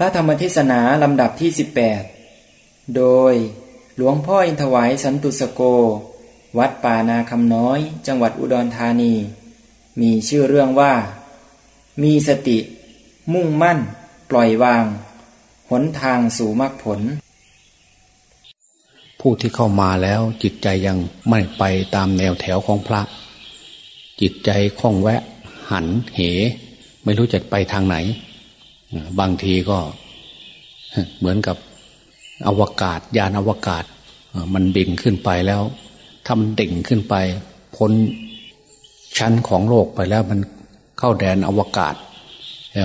ระธรรมเทศนาลำดับที่ 18 โดยหลวงพ่ออินทวายสันตุสโก วัดป่านาคำน้อย จังหวัดอุดรธานี มีชื่อเรื่องว่า มีสติ มุ่งมั่น ปล่อยวาง หนทางสู่มรรคผล ผู้ที่เข้ามาแล้วจิตใจยังไม่ไปตามแนวแถวของพระ จิตใจคล่องแวะ หันเห ไม่รู้จะไปทางไหน บางทีก็เหมือนกับอวกาศ ยานอวกาศ มันบินขึ้นไปแล้ว ถ้ามันดิ่งขึ้นไป พ้นชั้นของโลกไปแล้ว มันเข้าแดนอวกาศ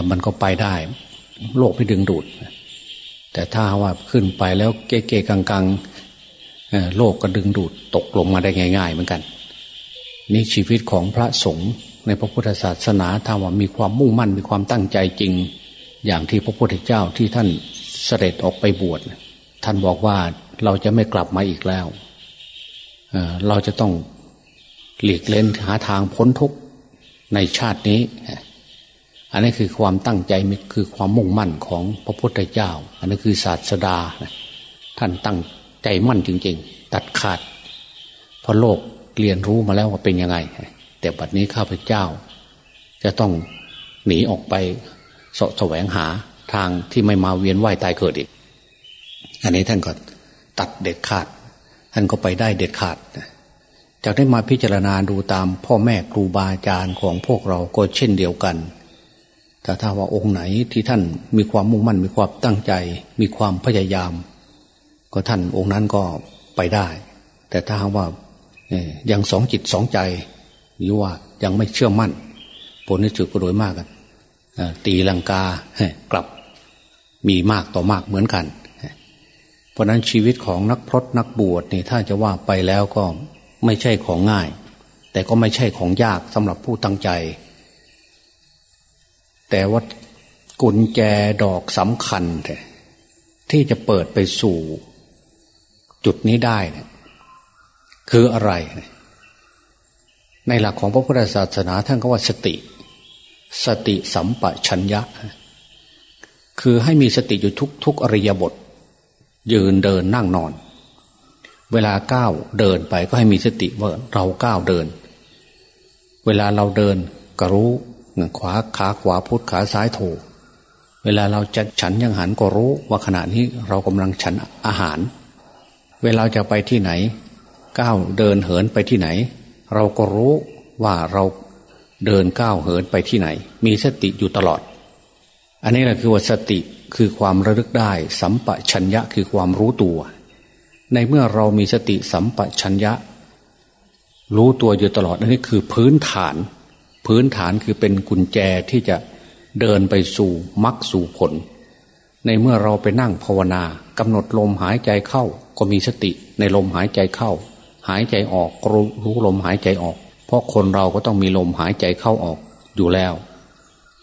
มันก็ไปได้ โลกไม่ดึงดูด แต่ถ้าว่าขึ้นไปแล้วเก๋ๆกังๆโลกก็ดึงดูดตกลงมาได้ง่าย ๆ เหมือนกัน นี่ชีวิตของพระสงฆ์ในพระพุทธศาสนาถ้าว่ามีความมุ่งมั่นมีความตั้งใจจริง อย่างที่พระพุทธเจ้าที่ท่านเสด็จออกไปบวชท่านบอกว่าเราจะไม่กลับมาอีกแล้วเราจะต้องหลีกเล่นหาทางพ้นทุกข์ในชาตินี้ อันนี้คือความตั้งใจคือความมุ่งมั่นของพระพุทธเจ้า อันนี้คือศาสดาท่านตั้งใจมั่นจริง ๆ ตัดขาดเพราะโลกเรียนรู้มาแล้วว่าเป็นยังไง แต่บัดนี้ข้าพเจ้า จะต้องหนีออกไป สแสวงหาทางที่ไม่มาเวียนว่ายตายเกิดอีก อันนี้ท่านก็ตัดเด็ดขาด ท่านก็ไปได้เด็ดขาด จากได้มาพิจารณาดูตามพ่อแม่ครูบาอาจารย์ของพวกเราก็เช่นเดียวกัน แต่ถ้าว่าองค์ไหนที่ท่านมีความมุ่งมั่นมีความตั้งใจ มีความพยายาม ก็ท่านองค์นั้นก็ไปได้ แต่ถ้าว่ายังสองจิตสองใจหรือว่ายังไม่เชื่อมั่น ผลที่สุดก็โดยมากกัน ตีลังกากลับมีมากต่อมากเหมือนกัน เพราะนั้นชีวิตของนักพรตนักบวชนี่ถ้าจะว่าไปแล้วก็ไม่ใช่ของง่าย แต่ก็ไม่ใช่ของยากสำหรับผู้ตั้งใจ แต่ว่ากุญแจดอกสำคัญที่จะเปิดไปสู่จุดนี้ได้นคืออะไร ในหลักของพระพุทธศาสนาท่านก็ว่าสติ สติสัมปชัญญะ คือให้มีสติอยู่ทุกทุกอริยบท ยืนเดินนั่งนอน เวลาก้าวเดินไปก็ให้มีสติว่าเราก้าวเดิน เวลาเราเดินก็รู้ขวาขาขวาพุทธขาซ้ายโถเวลาเราจะฉันยังหันก็รู้ว่าขณะนี้เรากำลังฉันอาหาร เวลาจะไปที่ไหน ก้าวเดินเหินไปที่ไหน เราก็รู้ว่าเรา เดินก้าวเหินไปที่ไหน มีสติอยู่ตลอด อันนี้แหละคือว่าสติคือความระลึกได้ สัมปชัญญะคือความรู้ตัว ในเมื่อเรามีสติสัมปชัญญะ รู้ตัวอยู่ตลอดอันนี้คือพื้นฐาน พื้นฐานคือเป็นกุญแจที่จะเดินไปสู่มรรคสู่ผล ในเมื่อเราไปนั่งภาวนากำหนดลมหายใจเข้าก็มีสติในลมหายใจเข้า หายใจออกรู้รู้ลมหายใจออก เพราะคนเราก็ต้องมีลมหายใจเข้าออกอยู่แล้ว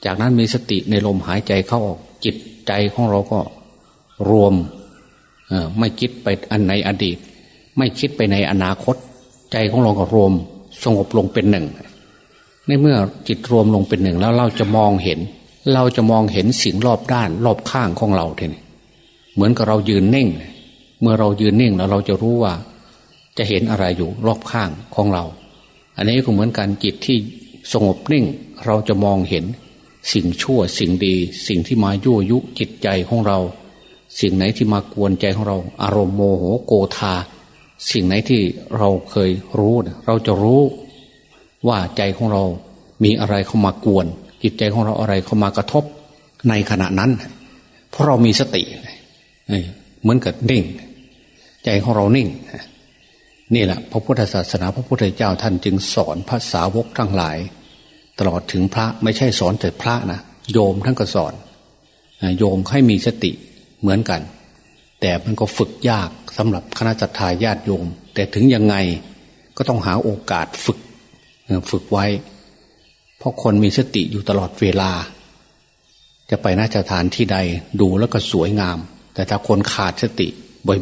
จากนั้นมีสติในลมหายใจเข้าออก จิตใจของเราก็รวมไม่คิดไปอันในอดีต ไม่คิดไปในอนาคต ใจของเราก็รวมสงบลงเป็นหนึ่ง ในเมื่อจิตรวมลงเป็นหนึ่งแล้วเราจะมองเห็น เราจะมองเห็นสิ่งรอบด้าน รอบข้างของเราทีนี้เหมือนกับเรายืนนิ่ง เมื่อเรายืนนิ่งแล้วเราจะรู้ว่า จะเห็นอะไรอยู่รอบข้างของเรา อันนี้ก็เหมือนการจิตที่สงบนิ่ง เราจะมองเห็น สิ่งชั่วสิ่งดี สิ่งที่มายั่วยุจิตใจของเรา สิ่งไหนที่มากวนใจของเรา อารมณ์โมโหโกธาสิ่งไหนที่เราเคยรู้เราจะรู้ว่าใจของเรา มีอะไรเข้ามากวน จิตใจของเราอะไรเข้ามากระทบ ในขณะนั้น เพราะเรามีสติเหมือนกับนิ่ง ใจของเรานิ่ง นี่แหละพระพุทธศาสนาพระพุทธเจ้าท่านจึงสอนภาษาวกทั้งหลาย ตลอดถึงพระไม่ใช่สอนแต่พระนะโยมท่านก็สอน โยมให้มีสติเหมือนกัน แต่มันก็ฝึกยากสำหรับคณะจัตตาญาติโยม แต่ถึงยังไงก็ต้องหาโอกาสฝึกฝึกไว้ เพราะคนมีสติอยู่ตลอดเวลา จะไปน่าจะทานที่ใดดูแล้วก็สวยงาม แต่ถ้าคนขาดสติ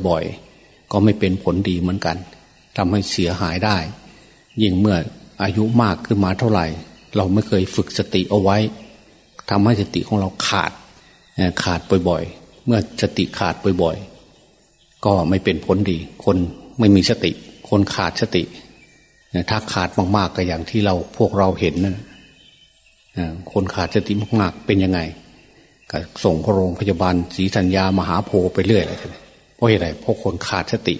บ่อยๆ ก็ไม่เป็นผลดีเหมือนกัน ทำให้เสียหายได้ ยิ่งเมื่ออายุมากขึ้นมาเท่าไหร่ เราไม่เคยฝึกสติเอาไว้ทำให้สติของเราขาดขาดบ่อยๆ เมื่อสติขาดบ่อยๆ ก็ไม่เป็นผลดี คนไม่มีสติ คนขาดสติถ้าขาดมากๆก็อย่างที่เราพวกเราเห็นนั่นคนขาดสติมากๆเป็นยังไงก็ส่งโรงพยาบาลศรีธัญญามหาโพไปเรื่อยเลยเพราะอะไรเพราะคนขาดสติ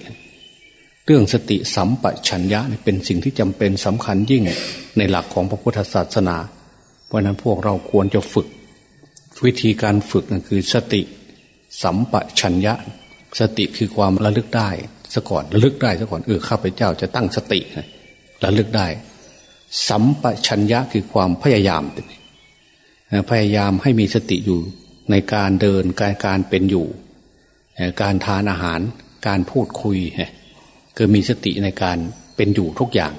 รื่องสติสัมปชัญญะเป็นสิ่งที่จำเป็นสำคัญยิ่งในหลักของพระพุทธศาสนา เพราะนั้นพวกเราควรจะฝึก วิธีการฝึกนั่นคือสติสัมปชัญญะ สติคือความระลึกได้ซะก่อนระลึกได้ซะก่อนเออข้าพเจ้าจะตั้งสติระลึกได้ สัมปชัญญะคือความพยายาม พยายามให้มีสติอยู่ในการเดินการการเป็นอยู่ การทานอาหารการพูดคุย คือมีสติในการเป็นอยู่ทุกอย่าง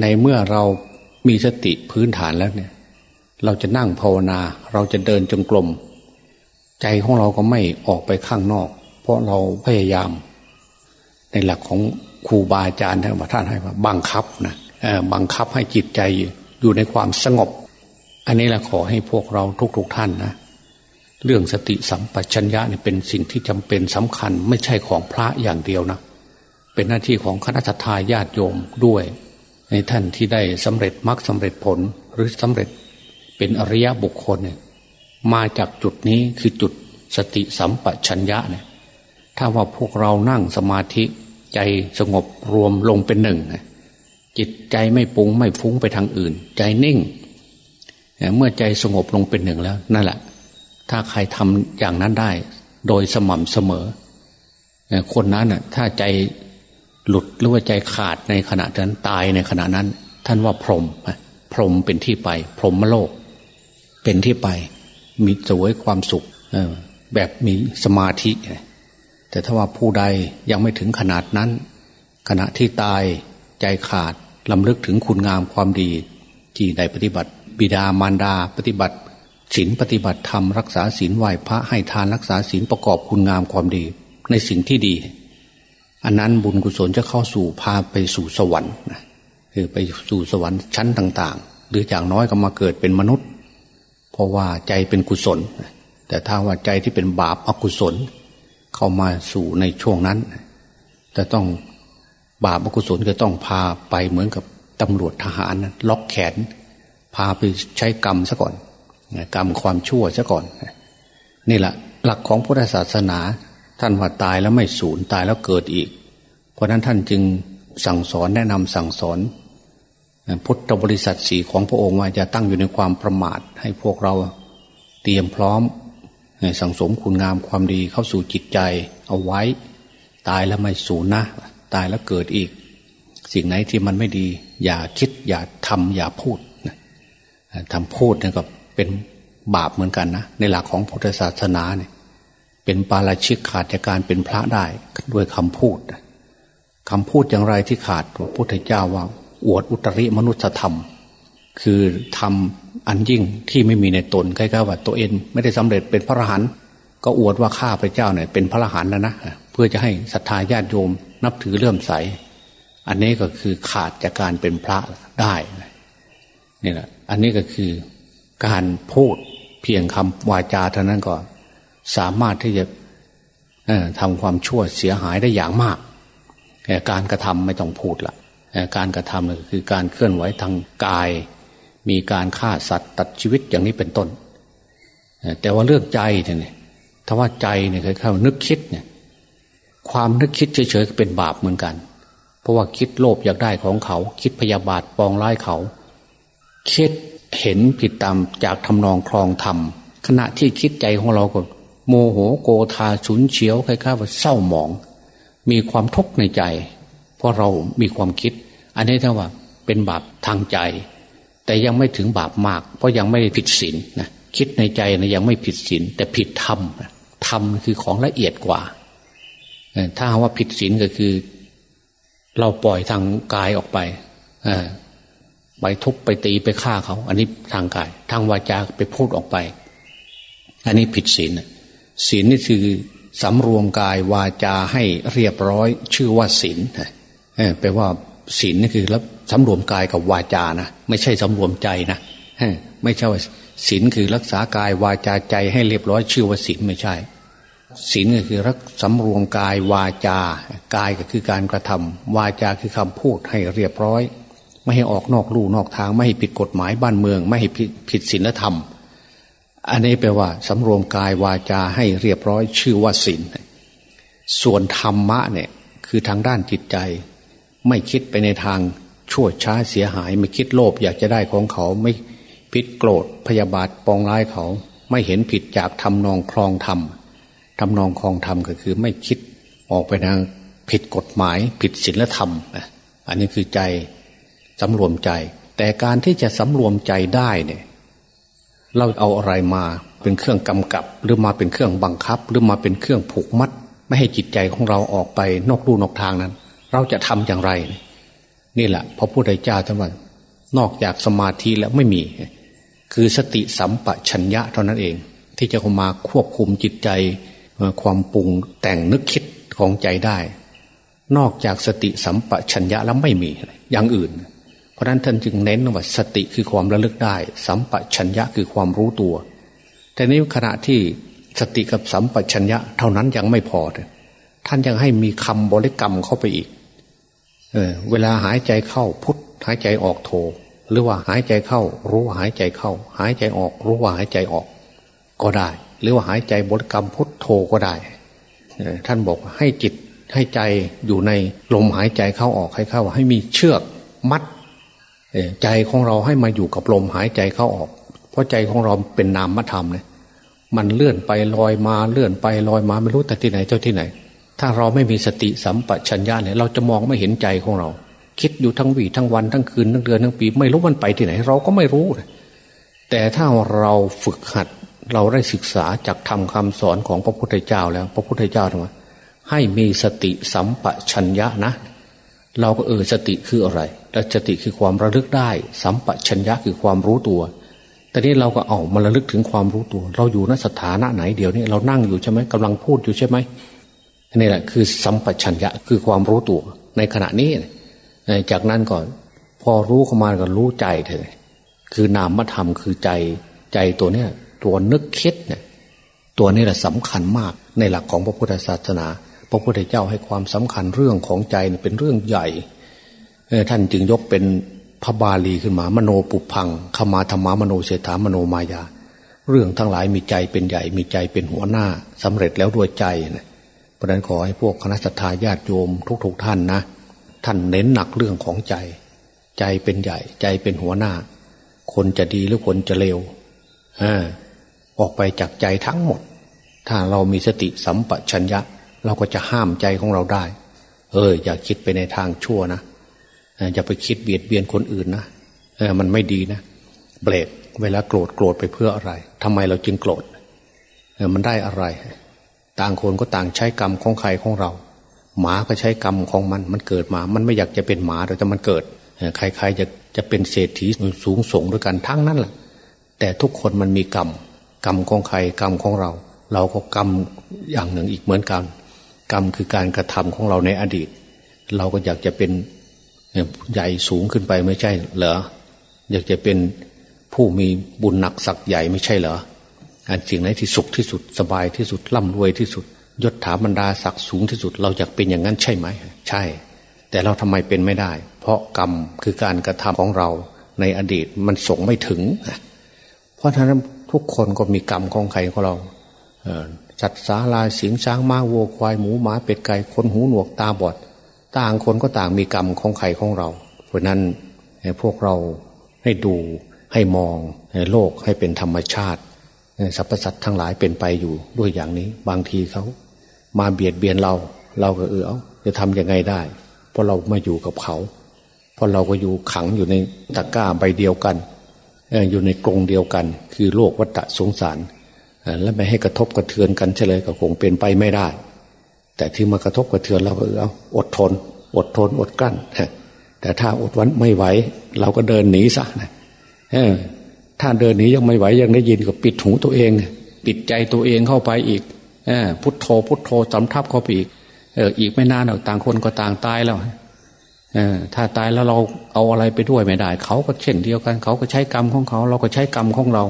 ในเมื่อเรามีสติพื้นฐานแล้วเนี่ย เราจะนั่งภาวนา เราจะเดินจงกรมใจของเราก็ไม่ออกไปข้างนอก เพราะเราพยายาม ในหลักของครูบาอาจารย์ท่านว่าท่านให้ว่าบังคับนะบังคับให้จิตใจอยู่ในความสงบ อันนี้แหละขอให้พวกเราทุกๆทท่านนะเรื่องสติสัมปชัญญะนี่เป็นสิ่งที่จำเป็นสำคัญ ไม่ใช่ของพระอย่างเดียวนะ เป็นหน้าที่ของคณะทาญาติโยมด้วย ในท่านที่ได้สำเร็จมรรคสาเร็จผลหรือสำเร็จเป็นอริยบุคคลเนี่ยมาจากจุดนี้คือจุดสติสัมปชัญญะเนี่ยถ้าว่าพวกเรานั่งสมาธิใจสงบรวมลงเป็นหนึ่ง จิตใจไม่ปุงไม่ฟุ้งไปทางอื่น ใจนิ่ง เมื่อใจสงบลงเป็นหนึ่งแล้ว นั่นแหละ ถ้าใครทำอย่างนั้นได้ โดยสม่ำเสมอ คนนั้นน่ะถ้าใจ หลุดหรือว่าใจขาดในขณะนั้นตายในขณะนั้น ท่านว่าพรหมพรหมเป็นที่ไป พรหมโลก เป็นที่ไป มีสวยความสุขแบบมีสมาธิ แต่ถ้าว่าผู้ใดยังไม่ถึงขนาดนั้น ขณะที่ตายใจขาดลำลึกถึงคุณงามความดี ที่ได้ปฏิบัติ บิดามารดา ปฏิบัติศีลปฏิบัติธรรมรักษาศีลไหวพระให้ทานรักษาศีลประกอบคุณงามความดี ในสิ่งที่ดี อันนั้นบุญกุศลจะเข้าสู่พาไปสู่สวรรค์นะคือไปสู่สวรรค์ชั้นต่าง ๆ หรืออย่างน้อยก็มาเกิดเป็นมนุษย์ เพราะว่าใจเป็นกุศล แต่ถ้าว่าใจที่เป็นบาปอกุศล เข้ามาสู่ในช่วงนั้นจะต้องบาปอกุศลก็ต้องพาไปเหมือนกับตำรวจทหารล็อกแขน พาไปใช้กรรมซะก่อน กรรมความชั่วซะก่อนนี่แหละหลักของพุทธศาสนา ท่านว่าตายแล้วไม่สูญตายแล้วเกิดอีก เพราะนั้นท่านจึงสั่งสอนแนะนำสั่งสอน พุทธบริษัทสีของพระองค์ว่าจะตั้งอยู่ในความประมาท ให้พวกเราเตรียมพร้อมสั่งสมคุณงามความดีเข้าสู่จิตใจเอาไว้ ตายแล้วไม่สูญนะ ตายแล้วเกิดอีก สิ่งไหนที่มันไม่ดี อย่าคิดอย่าทำอย่าพูดทำพูดเนี่ยกับเป็นบาปเหมือนกันนะในหลักของพุทธศาสนาเนี่ย เป็นปาราชิกขาดจากการเป็นพระได้ด้วยคำพูดคำพูดอย่างไรที่ขาดพระพุทธเจ้าว่าอวดอุตริมนุษยธรรม คือทำอันยิ่งที่ไม่มีในตนใกล้ๆว่าตัวเองไม่ได้สำเร็จเป็นพระอรหันต์ก็อวดว่าข้าพระเจ้าเนี่ยเป็นพระอรหันต์แล้วนะเพื่อจะให้ศรัทธาญาติโยมนับถือเลื่อมใส อันนี้ก็คือขาดจากการเป็นพระได้นี่แหละอันนี้ก็คือการพูดเพียงคำวาจาเท่านั้นก็ สามารถที่จะทำความชั่วเสียหายได้อย่างมาก การกระทำไม่ต้องพูดละการกระทำคือการเคลื่อนไหวทางกาย มีการฆ่าสัตว์ตัดชีวิตอย่างนี้เป็นต้น แต่ว่าเรื่องใจเนี่ยถ้าว่าใจเนี่ยคือเข้านึกคิดเนี่ยความนึกคิดเฉยๆเป็นบาปเหมือนกัน เพราะว่าคิดโลภอยากได้ของเขา คิดพยาบาทปองร้ายเขา คิดเห็นผิดตามจากทำนองคลองธรรมขณะที่คิดใจของเราก็ โมโหโกธาฉุนเฉียวคล้ายๆว่าเศร้าหมอง มีความทุกข์ในใจ เพราะเรามีความคิด อันนี้ถ้าว่าเป็นบาปทางใจ แต่ยังไม่ถึงบาปมาก เพราะยังไม่ได้ผิดศีลนะคิดในใจนะยังไม่ผิดศีลแต่ผิดธรรมธรรมคือของละเอียดกว่า ถ้าว่าผิดศีลก็คือ เราปล่อยทางกายออกไปไปทุบไปตีไปฆ่าเขา อันนี้ทางกาย ทางวาจาไปพูดออกไป อันนี้ผิดศีล ศีลนี่คือสำรวมกายวาจาให้เรียบร้อยชื่อว่าศีลแปลว่าศีลนี่คือแล้วสำรวมกายกับวาจานะไม่ใช่สำรวมใจนะไม่ใช่ว่าศีลคือรักษากายวาจาใจให้เรียบร้อยชื่อว่าศีลไม่ใช่ศีลก็คือรักสำรวมกายวาจา กายก็คือการกระทำวาจาคือคำพูดให้เรียบร้อย ไม่ให้ออกนอกลู่นอกทาง ไม่ให้ผิดกฎหมายบ้านเมือง ไม่ให้ผิดศีลธรรม อันนี้แปลว่าสำรวมกายวาจาให้เรียบร้อยชื่อว่าศีลส่วนธรรมะเนี่ยคือทางด้านจิตใจ ไม่คิดไปในทางชั่วช้าเสียหาย ไม่คิดโลภอยากจะได้ของเขาไม่พิษโกรธพยาบาทปองร้ายเขา ไม่เห็นผิดจากทำนองคลองธรรมทำนองคลองธรรมก็คือไม่คิดออกไปทางผิดกฎหมาย ผิดศีลธรรมอันนี้คือใจสำรวมใจ แต่การที่จะสำรวมใจได้เนี่ย เราเอาอะไรมาเป็นเครื่องกำกับ หรือมาเป็นเครื่องบังคับ หรือมาเป็นเครื่องผูกมัด ไม่ให้จิตใจของเราออกไปนอกลู่นอกทางนั้น เราจะทำอย่างไร นี่แหละพระพุทธเจ้าท่านว่านอกจากสมาธิแล้วไม่มี คือสติสัมปชัญญะเท่านั้นเอง ที่จะเข้ามาควบคุมจิตใจความปรุงแต่งนึกคิดของใจได้ นอกจากสติสัมปชัญญะแล้วไม่มีอย่างอื่น เพราะนั้นท่านจึงเน้นว่าสติคือความระลึกได้ สัมปชัญญะคือความรู้ตัว แต่นี้ขณะที่สติกับสัมปชัญญะเท่านั้นยังไม่พอ ท่านยังให้มีคำบริกรรมเข้าไปอีกเออเวลาหายใจเข้าพุทหายใจออกโท หรือว่าหายใจเข้า รู้ว่าหายใจเข้า หายใจออก รู้ว่าหายใจออก ก็ได้ หรือว่าหายใจบริกรรมพุทโธก็ได้ท่านบอกให้จิตให้ใจอยู่ในลมหายใจเข้าออกให้เข้า ให้มีเชือกมัด ใจของเราให้มาอยู่กับลมหายใจเข้าออก เพราะใจของเราเป็นนามธรรมเนี่ยมันเลื่อนไปลอยมาเลื่อนไปลอยมาไม่รู้แต่ที่ไหนเจ้าที่ไหน ถ้าเราไม่มีสติสัมปชัญญะเนี่ยเราจะมองไม่เห็นใจของเรา คิดอยู่ทั้งวีทั้งวันทั้งคืนทั้งเดือนทั้งปี ไม่รู้มันไปที่ไหน เราก็ไม่รู้ แต่ถ้าเราฝึกหัดเราได้ศึกษาจากทำคำสอนของพระพุทธเจ้าแล้ว พระพุทธเจ้าทำไมให้มีสติสัมปชัญญะนะ เราก็เออสติคืออะไร และสติคือความระลึกได้ สัมปชัญญะคือความรู้ตัวแต่นี้เราก็เอามาระลึกถึงความรู้ตัว เราอยู่ณสถานะไหนเดี๋ยวนี้เรานั่งอยู่ใช่ไหมกำลังพูดอยู่ใช่ไหมนี่แหละคือสัมปชัญญะคือความรู้ตัว ในขณะนี้ จากนั้นก่อนพอรู้เข้ามาก็รู้ใจเธอคือนามธรรมคือใจใจตัวเนี้ยตัวนึกคิดเนี่ยตัวนี้แหละสำคัญมากในหลักของพระพุทธศาสนา ระพุทธเจ้าให้ความสำคัญเรื่องของใจเป็นเรื่องใหญ่ท่านจึงยกเป็นพระบาลีขึ้นมามโนปุพังขมาธรรมามโนเศรษฐามโนมายา เรื่องทั้งหลายมีใจเป็นใหญ่ มีใจเป็นหัวหน้าสำเร็จแล้วด้วยใจนะเพราะนั้นขอให้พวกคณะสัตยาญาติโยมทุกๆทท่านนะ ท่านเน้นหนักเรื่องของใจ ใจเป็นใหญ่ ใจเป็นหัวหน้า คนจะดีหรือคนจะเลวอออกไปจากใจทั้งหมด ถ้าเรามีสติสัมปชัญญะ เราก็จะห้ามใจของเราได้ เออ อย่าคิดไปในทางชั่วนะอย่าไปคิดเบียดเบียนคนอื่นนะเออมันไม่ดีนะเบรกเวลาโกรธโกรธไปเพื่ออะไรทำไมเราจึงโกรธเออมันได้อะไร ต่างคนก็ต่างใช้กรรมของใครของเรา หมาก็ใช้กรรมของมัน มันเกิดมา มันไม่อยากจะเป็นหมาแต่มันเกิดใครๆจะจะเป็นเศรษฐีสูงส่งด้วยกันทั้งนั้นแหละแต่ทุกคนมันมีกรรม กรรมของใครกรรมของเรา เราก็กรรมอย่างหนึ่งอีกเหมือนกัน กรรมคือการกระทำของเราในอดีต เราก็อยากจะเป็นใหญ่สูงขึ้นไปไม่ใช่เหรออยากจะเป็นผู้มีบุญหนักสักใหญ่ไม่ใช่เหรออันสิ่งไหนที่สุขที่สุดสบายที่สุดร่ำรวยที่สุด ยศถาบรรดาศักดิ์สูงที่สุด เราอยากเป็นอย่างนั้นใช่ไหมใช่ แต่เราทำไมเป็นไม่ได้ เพราะกรรมคือการกระทำของเราในอดีตมันส่งไม่ถึง เพราะฉะนั้นทุกคนก็มีกรรมของใครของเรา จัดสาลาสิงช้างม้าวัวควายหมูหมาเป็ดไก่คนหูหนวกตาบอด ต่างคนก็ต่างมีกรรมของใครของเรา เพราะนั้นพวกเราให้ดูให้มองโลกให้เป็นธรรมชาติสรรพสัตว์ทั้งหลายเป็นไปอยู่ด้วยอย่างนี้ บางทีเขามาเบียดเบียนเรา เราก็เออจะทำยังไงได้ เพราะเรามาอยู่กับเขา เพราะเราก็อยู่ขังอยู่ในตะกร้าใบเดียวกันอยู่ในกรงเดียวกัน คือโลกวัฏสงสาร และไม่ให้กระทบกระเทือนกันเฉลยก็คงเป็นไปไม่ได้ แต่ที่มากระทบกระเทือนเราก็เอาอดทน อดทนอดกลั้นแต่ถ้าอดวันไม่ไหว เราก็เดินหนีซะนะถ้าเดินหนียังไม่ไหวยังได้ยินก็ปิดหูตัวเอง ปิดใจตัวเองเข้าไปอีกพุทโธ พุทโธสำทับเข้าไปอีกเอออีกไม่นานต่างคนก็ต่างตายแล้วถ้าตายแล้วเราเอาอะไรไปด้วยไม่ได้ เขาก็เช่นเดียวกัน เขาก็ใช้กรรมของเขา เราก็ใช้กรรมของเรา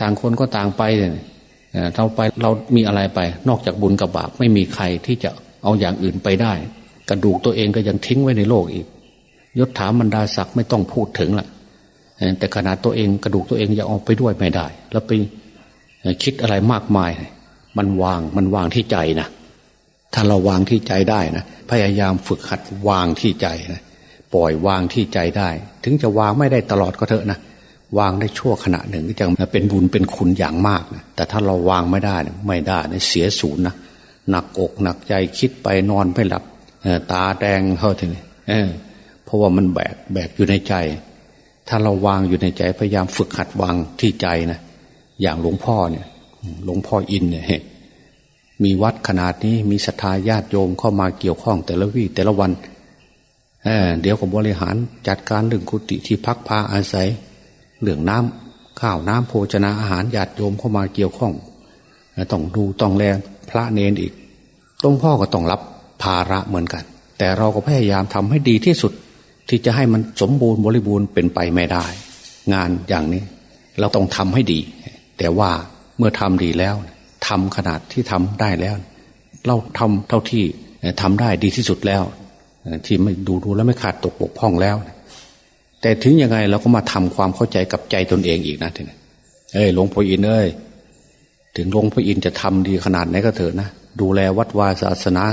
ต่างคนก็ต่างไปเนี่ยเราไปเรามีอะไรไป นอกจากบุญกับบาปไม่มีใครที่จะเอาอย่างอื่นไปได้ กระดูกตัวเองก็ยังทิ้งไว้ในโลกอีกยศถาบรรดาศักดิ์ไม่ต้องพูดถึงละแต่ขนาดตัวเองกระดูกตัวเองยังเอาไปด้วยไม่ได้ แล้วไปคิดอะไรมากมาย มันวางมันวางที่ใจนะถ้าเราวางที่ใจได้นะพยายามฝึกหัดวางที่ใจนะปล่อยวางที่ใจได้ ถึงจะวางไม่ได้ตลอดก็เถอะนะ วางได้ชั่วขณะหนึ่งก็จะเป็นบุญเป็นคุณอย่างมากนะแต่ถ้าเราวางไม่ได้ไม่ได้นะเสียศูนย์นะหนักอกหนักใจคิดไปนอนไม่หลับตาแดงเท่าทีนี้เพราะว่ามันแบกแบกอยู่ในใจ ถ้าเราวางอยู่ในใจพยายามฝึกหัดวางที่ใจนะอย่างหลวงพ่อเนี่ยหลวงพ่ออินเนี่ยมีวัดขนาดนี้มีศรัทธาญาติโยมเข้ามาเกี่ยวข้องแต่ละวี่แต่ละวันเเดี๋ยวก็บริหารจัดการเรื่องกุฏิที่พักพาอาศัย เรื่องน้ำข้าวน้ำโภชนาอาหารญาติโยมเข้ามาเกี่ยวข้อง ต้องดูต้องแลพระเนนอีกหลวงพ่อก็ต้องรับภาระเหมือนกัน แต่เราก็พยายามทำให้ดีที่สุด ที่จะให้มันสมบูรณ์บริบูรณ์เป็นไปไม่ได้ งานอย่างนี้ เราต้องทำให้ดี แต่ว่าเมื่อทำดีแล้วทำขนาดที่ทำได้แล้ว เราทำเท่าที่ทำได้ดีที่สุดแล้ว ที่ไม่ดูดูแล้วไม่ขาดตกบกพร่องแล้ว แต่ถึงยังไงเราก็มาทำความเข้าใจกับใจตนเองอีกนะทีนี้เอ้ยหลวงพ่ออินเอ้ยถึงหลวงพ่ออินจะทำดีขนาดไหนก็เถอะนะดูแลวัดวาศาสนา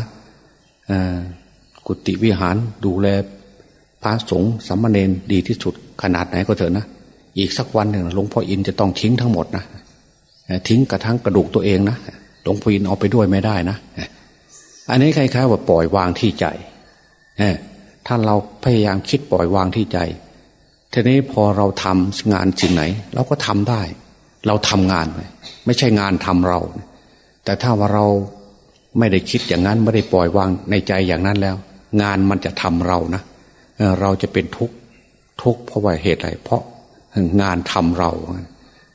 กุฏิวิหาร ดูแลพระสงฆ์สัมมาเนนดีที่สุดขนาดไหนก็เถอะนะอีกสักวันหนึ่งหลวงพ่ออินจะต้องทิ้งทั้งหมดนะทิ้งกระทั่งกระดูกตัวเองนะหลวงพ่ออินเอาไปด้วยไม่ได้นะอันนี้คล้ายๆว่าปล่อยวางที่ใจถ้าเราพยายามคิดปล่อยวางที่ใจ ทีนี้พอเราทำงานสิ่งไหน เราก็ทำได้ เราทำงาน ไม่ใช่งานทำเรา แต่ถ้าว่าเราไม่ได้คิดอย่างนั้นไม่ได้ปล่อยวางในใจอย่างนั้นแล้ว งานมันจะทำเรานะเราจะเป็นทุกข์ทุกข์เพราะว่าเหตุอะไร เพราะงานทำเรา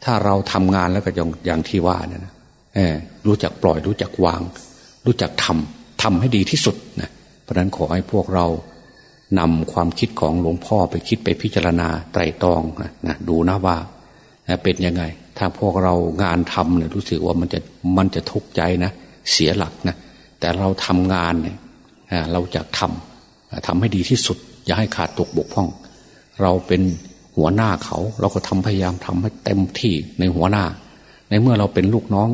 ถ้าเราทำงานแล้วก็อย่างอย่างที่ว่าเนี่ยนะรู้จักปล่อยรู้จักวาง รู้จักทำทำให้ดีที่สุดนะเพราะนั้นขอให้พวกเรา นำความคิดของหลวงพ่อไปคิดไปพิจารณาไตรตรองนะดูนะว่าเป็นยังไง ถ้าพวกเรางานทำเนี่ยรู้สึกว่ามันจะมันจะทุกข์ใจนะเสียหลักนะแต่เราทำงานเนี่ยเราจะทำทำให้ดีที่สุด อย่าให้ขาดตกบกพร่อง เราเป็นหัวหน้าเขา เราก็ทำพยายามทำให้เต็มที่ในหัวหน้า ในเมื่อเราเป็นลูกน้อง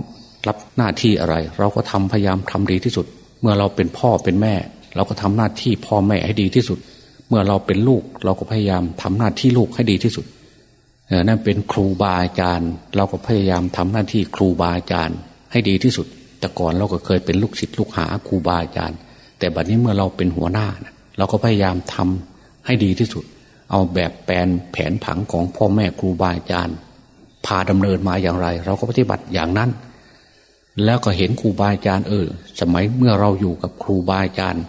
รับหน้าที่อะไร เราก็ทำพยายามทำดีที่สุด เมื่อเราเป็นพ่อเป็นแม่ เราก็ทำหน้าที่พ่อแม่ให้ดีที่สุด เมื่อเราเป็นลูกเราก็พยายามทำหน้าที่ลูกให้ดีที่สุดนั่นเป็นครูบาอาจารย์ เราก็พยายามทำหน้าที่ครูบาอาจารย์ ให้ดีที่สุด แต่ก่อนเราก็เคยเป็นลูกศิษย์ลูกหาครูบาอาจารย์ แต่บัดนี้เมื่อเราเป็นหัวหน้าเราก็พยายามทำให้ดีที่สุด เอาแบบแปลนแผนผังของพ่อแม่ครูบาอาจารย์พาดำเนินมาอย่างไร เราก็ปฏิบัติอย่างนั้น แล้วก็เห็นครูบาอาจารย์เออสมัยเมื่อเราอยู่กับครูบาอาจารย์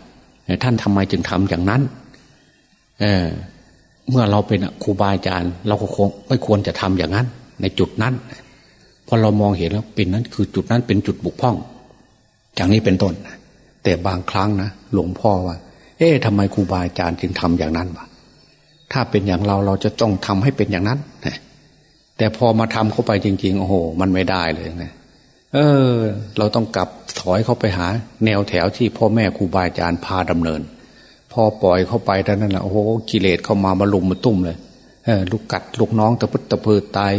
ท่านทำไมจึงทำอย่างนั้นเเมื่อเราเป็นครูบาอาจารย์ เราก็คงไม่ควรจะทำอย่างนั้น ในจุดนั้นพอเรามองเห็นแล้วเป็นนั้นคือจุดนั้นเป็นจุดบุกพ่องอย่างนี้เป็นต้นแต่บางครั้งนะหลวงพ่อว่า เอ๊ะทำไมครูบาอาจารย์จึงทำอย่างนั้นวะถ้าเป็นอย่างเราเราจะต้องทำให้เป็นอย่างนั้นแต่พอมาทำเข้าไปจริง ๆ โอ้โห มันไม่ได้เลยนะ เออ เราต้องกลับถอยเข้าไปหา แนวแถวที่พ่อแม่ครูบาอาจารย์พาดำเนิน พอปล่อยเข้าไปเท่านั้นแหละโอ้โหกิเลสเข้ามามาลุมมาตุ้มเลยเออลูกกัดลูกน้องตะพุตตะเพิดตาย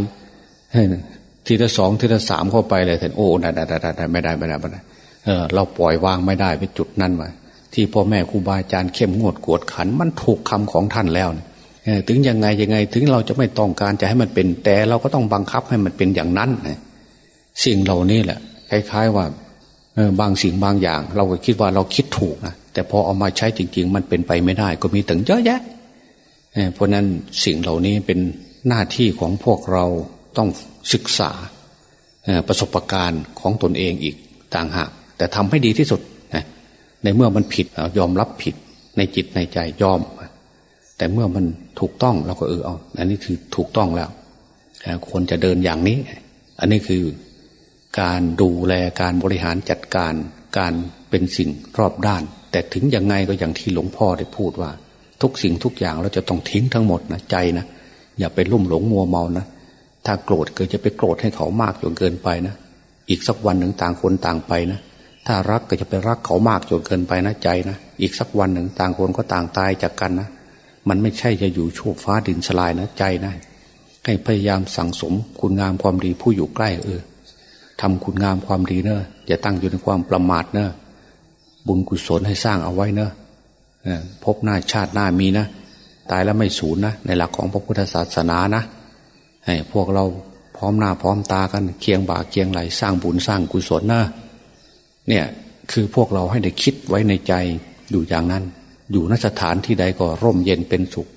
ทีละสองทีละสามเข้าไปเลยแต่โอ้ได้ได้ได้ไม่ได้ไม่ได้ไม่ได้เออเราปล่อยวางไม่ได้ไปจุดนั้นมาที่พ่อแม่ครูบาอาจารย์เข้มงวดกวดขัน มันถูกคำของท่านแล้วถึงยังไงยังไงถึงเราจะไม่ต้องการจะให้มันเป็นแต่เราก็ต้องบังคับให้มันเป็นอย่างนั้น สิ่งเหล่านี้แหละคล้ายๆว่าบางสิ่งบางอย่าง เราก็คิดว่าเราคิดถูกนะแต่พอเอามาใช้จริง ๆ มันเป็นไปไม่ได้ ก็มีถึงเยอะแยะเพราะนั้นสิ่งเหล่านี้เป็นหน้าที่ของพวกเราต้องศึกษาประสบการณ์ของตนเองอีกต่างหากแต่ทำให้ดีที่สุดในเมื่อมันผิดยอมรับผิดในจิตในใจยอม แต่เมื่อมันถูกต้องเราก็เออเอาอันนี้คือถูกต้องแล้วควรจะเดินอย่างนี้ อันนี้คือ การดูแลการบริหารจัดการการเป็นสิ่งรอบด้าน แต่ถึงยังไงก็อย่างที่หลวงพ่อได้พูดว่า ทุกสิ่งทุกอย่างเราจะต้องทิ้งทั้งหมดนะใจนะอย่าไปลุ่มหลงมัวเมานะถ้าโกรธกิดจะไปโกรธให้เขามากจนเกินไปนะอีกสักวันหนึ่งต่างคนต่างไปนะถ้ารักก็จะไปรักเขามากจนเกินไปนะใจนะอีกสักวันหนึ่งต่างคนก็ต่างตายจากกันนะมันไม่ใช่จะอยู่ชั่วฟ้าดินสลายนะใจนะให้พยายามสั่งสมคุณงามความดีผู้อยู่ใกล้เออ ทำคุณงามความดีเนอะอย่าตั้งอยู่ในความประมาทเนอะบุญกุศลให้สร้างเอาไว้เนอะพบหน้าชาติหน้ามีนะ ตายแล้วไม่สูญนะ ในหลักของพระพุทธศาสนานะให้พวกเราพร้อมหน้าพร้อมตากันเคียงบ่าเคียงไหลสร้างบุญสร้างกุศลนะเนี่ยคือพวกเราให้ได้คิดไว้ในใจอยู่อย่างนั้น อยู่นสถานที่ใดก็ร่มเย็นเป็นสุข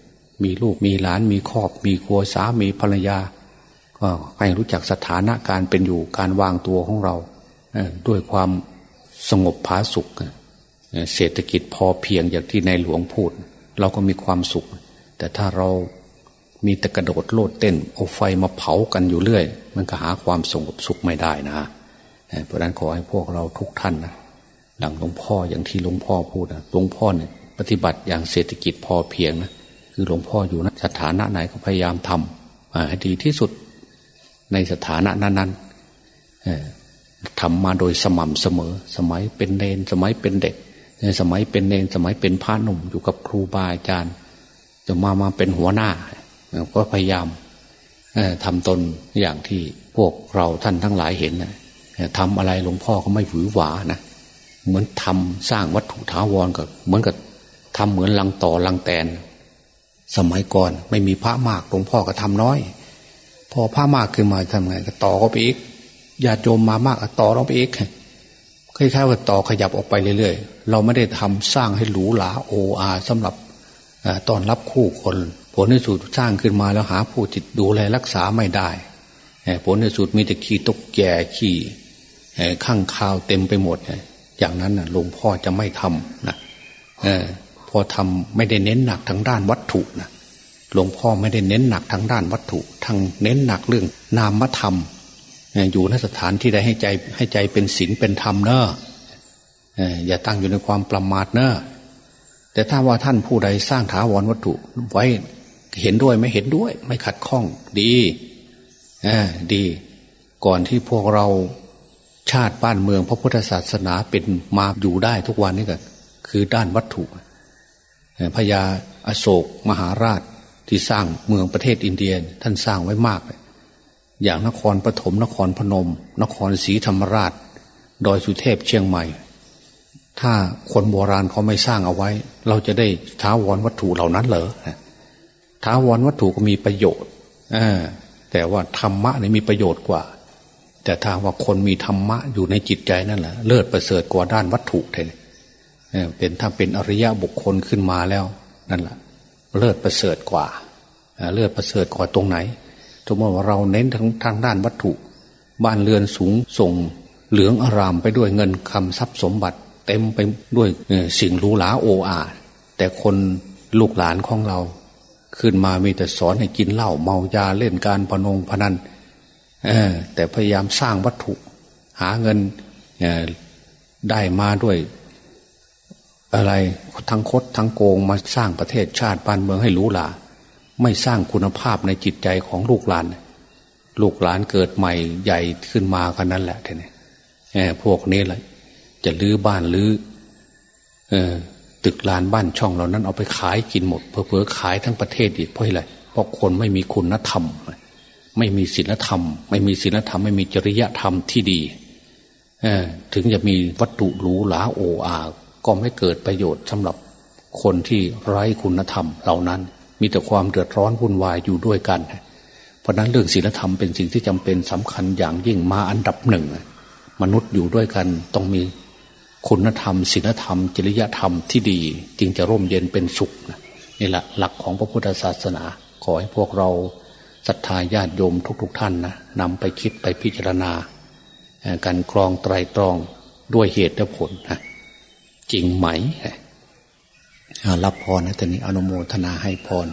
มีลูกมีหลานมีครอบ มีครัวสามีภรรยา ให้รู้จักสถานะการเป็นอยู่การวางตัวของเราด้วยความสงบผาสุขเศรษฐกิจพอเพียงอย่างที่ในหลวงพูด เราก็มีความสุข แต่ถ้าเรามีต่กระโดดโลดเต้นเอาไฟมาเผากันอยู่เรื่อย มันก็หาความสงบสุขไม่ได้นะเพราะนั้นขอให้พวกเราทุกท่านนะหลังหลวงพ่ออย่างที่หลวงพ่อพูดนะหลวงพ่อเนี่ยปฏิบัติอย่างเศรษฐกิจพอเพียงนะคือหลวงพ่ออยู่นะสถานะไหนก็พยายามทำให้ดีที่สุด ในสถานะนั้นๆทำมาโดยสม่ำเสมอ สมัยเป็นเนนสมัยเป็นเด็กสมัยเป็นเนนสมัยเป็นพระหนุ่มอยู่กับครูบาอาจารย์จะมามาเป็นหัวหน้า ก็พยายามทำตนอย่างที่พวกเราท่านทั้งหลายเห็นนะทำอะไรหลวงพ่อก็ไม่หวือหวานะเหมือนทำสร้างวัตถุถาวรก็เหมือนกับทำเหมือนลังต่อลังแตน สมัยก่อนไม่มีพระมากหลวงพ่อก็ทำน้อย พอพระมากขึ้นมาทำไง ก็ต่อก็ไปอีกญาติโยมมามากต่อเราไปอีกคล้ายๆว่าต่อขยับออกไปเรื่อยๆ เราไม่ได้ทำสร้างให้หรูหราโออาสำหรับตอนรับคู่คน ผลในสุดสร้างขึ้นมาแล้วหาผู้จิตดูแลรักษาไม่ได้ ผลในสุดมีแต่ขี้ตกแก่ขี้ข้างข้าวเต็มไปหมด อย่างนั้นหลวงพ่อจะไม่ทำนะพอทำไม่ได้เน้นหนักทางด้านวัตถุนะ หลวงพ่อไม่ได้เน้นหนักทางด้านวัตถุทางเน้นหนักเรื่องนามธรรม อยู่ในสถานที่ใดให้ใจให้ใจเป็นศีลเป็นธรรมเนอะอย่าตั้งอยู่ในความประมาทเนอะแต่ถ้าว่าท่านผู้ใดสร้างถาวรวัตถุไว้เห็นด้วยไม่เห็นด้วย ไม่ขัดข้องดีอดี ก่อนที่พวกเราชาติบ้านเมืองพระพุทธศาสนาเป็นมาอยู่ได้ทุกวันนี้ก็คือด้านวัตถุพญาอโศกมหาราช ที่สร้างเมืองประเทศอินเดียท่านสร้างไว้มาก อย่างนครปฐมนครพนม นครศรีธรรมราช ดอยสุเทพเชียงใหม่ ถ้าคนโบราณเขาไม่สร้างเอาไว้ เราจะได้ท้าวรวัตถุเหล่านั้นเหรอท้าวรวัตถุก็มีประโยชน์อแต่ว่าธรรมะนี่มีประโยชน์กว่า แต่ถ้าว่าคนมีธรรมะอยู่ในจิตใจนั่นแหละเลิศประเสริฐกว่าด้านวัตถุเลยเป็นถ้าเป็นอริยะบุคคลขึ้นมาแล้วนั่นแหละ เลิศประเสริฐกว่าเลิศประเสริฐกว่าตรงไหนสมมติว่าเราเน้นทั้งทางด้านวัตถุ บ้านเรือนสูงส่งเหลืองอารามไปด้วยเงินคำทรัพย์สมบัติ เต็มไปด้วยสิ่งรู้หลาโออาแต่คนลูกหลานของเรา ขึ้นมามีแต่สอนให้กินเหล้าเมายาเล่นการพนงพนันแต่พยายามสร้างวัตถุ หาเงินได้มาด้วย อะไรทั้งคดทั้งโกงมาสร้างประเทศชาติบ้านเมืองให้รู้หลาไม่สร้างคุณภาพในจิตใจของลูกหลาน ลูกหลานเกิดใหม่ใหญ่ขึ้นมากันนั้นแหละทีนี้พวกนี้แหละจะลื้อบ้านลื้อตึกลานบ้านช่องเหล่านั้นเอาไปขายกินหมดเพอเพอขายทั้งประเทศอีกเพราะอะไรเพราะคนไม่มีคุณธรรม ไม่มีศีลธรรม ไม่มีศีลธรรม ไม่มีจริยธรรมที่ดีถึงจะมีวัตถุหรูหราโออา ก็ไม่เกิดประโยชน์สำหรับคนที่ไร้คุณธรรมเหล่านั้น มีแต่ความเดือดร้อนวุ่นวายอยู่ด้วยกัน เพราะนั้นเรื่องศีลธรรมเป็นสิ่งที่จำเป็นสำคัญอย่างยิ่งมาอันดับหนึ่ง มนุษย์อยู่ด้วยกันต้องมีคุณธรรมศีลธรรม จริยธรรมที่ดี จึงจะร่มเย็นเป็นสุขนี่แหละหลักของพระพุทธศาสนา ขอให้พวกเราศรัทธาญาติโยมทุกๆทท่านนะนำไปคิดไปพิจารณา การครองไตรตรองด้วยเหตุและผลนะ จริงไหม รับพรนะตอนนี้อนุโมทนาให้พร